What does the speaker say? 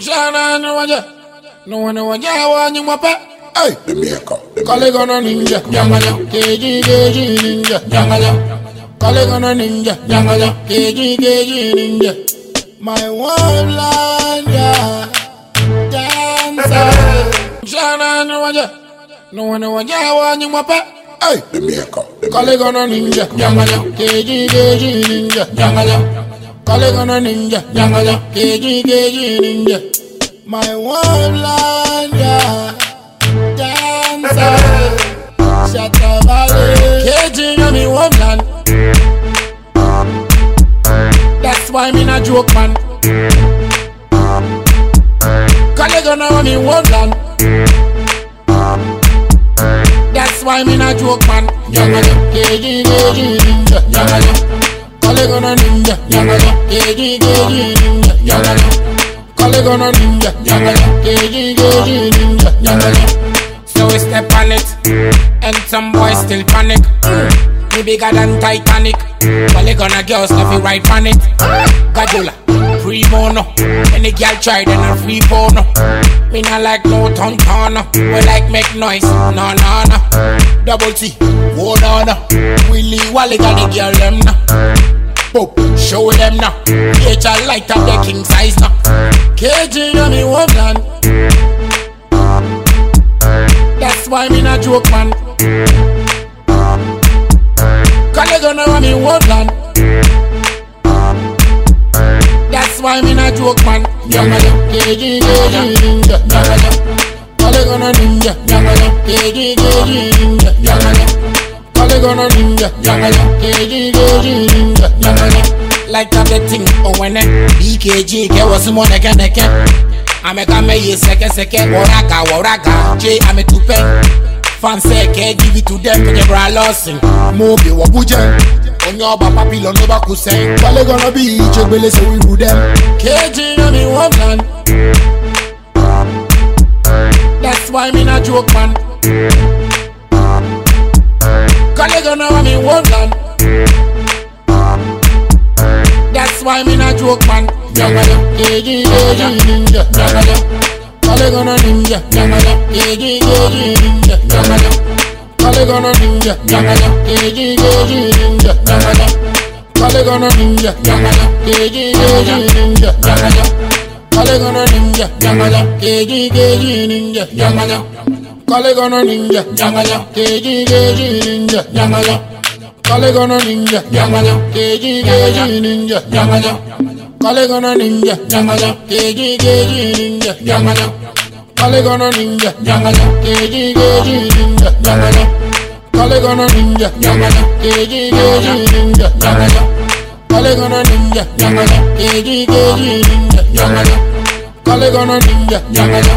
Shana no waje. No one waje wa nyi mwape. Hey. The maker. The Kale gonna ninja. Jangala. Keji keji ninja. Jangala. Kale gonna ninja. Jangala. Keji keji ninja. My one yeah. Dancer. Shana no waje. No one waje wa nyi mwape. Hey. The maker. The Kale gonna ninja. Jangala. Keji keji ninja. Jangala. Kale gonna ninja. Jangala. Keji keji ninja. My one yeah. Dancer. Shut up, valley. Keji you me one land. That's why me not joke man. Kale gonna want me one land. That's why me not joke man. Jangala. Keji keji ninja. Jangala. Kale gonna ninja. Keji keji ninja. Kale gonna ninja. Keji keji ninja. Jangala. So we step on it, and some boys still panic. Me bigger than Titanic. Kale gonna girls love you right on it. Gadola, free mono. Any girl try then a free porno. Me not like no ton ton. We like make noise. No no no. Double T, hold on. Willy Wally got the girl them now. Pop, show them now. HR light up the king size now. KG on me plan. That's why me not joke man. Kale gonna want me plan. That's why me not joke man. Jangala, KG, KG, ninja. Jangala, Kale gonna ninja. Jangala, KG, KG, ninja. Jangala, Kale gonna ninja. Jangala, KG, KG, ninja. Jangala. like a betting, tablet when owene bkg ke wasu mo neke neke ameka meye seke seke woraga woraga j ame tupe fan seke give it to them to the bra lossin mo bi wo buje onye ọba papilọ n'ọba kwụsị gbalịgọrọ bụ ihe iche gbele them. KG dem keji one wọmlan that's why me na joke man. Gbalịgọrọ one wọmlan. Why me not joke man. Jangala, keji keji ninja. Jangala, kale gonna ninja. Jangala, keji keji ninja. Jangala, kale gonna ninja. Jangala, keji keji ninja. Jangala, kale gonna ninja. Jangala, keji keji ninja. Jangala, kale gonna ninja. Jangala, keji keji ninja. Jangala, kale gonna ninja. Jangala, keji keji ninja. Jangala. Kale gonna ninja, jangala, keji keji ninja, jangala. Kale gonna ninja, jangala, keji keji ninja, jangala. Kale gonna ninja, jangala, keji keji ninja, jangala. Kale gonna ninja, jangala, keji keji ninja, jangala. Kale gonna ninja, jangala, keji keji ninja, jangala. Kale gonna ninja, jangala,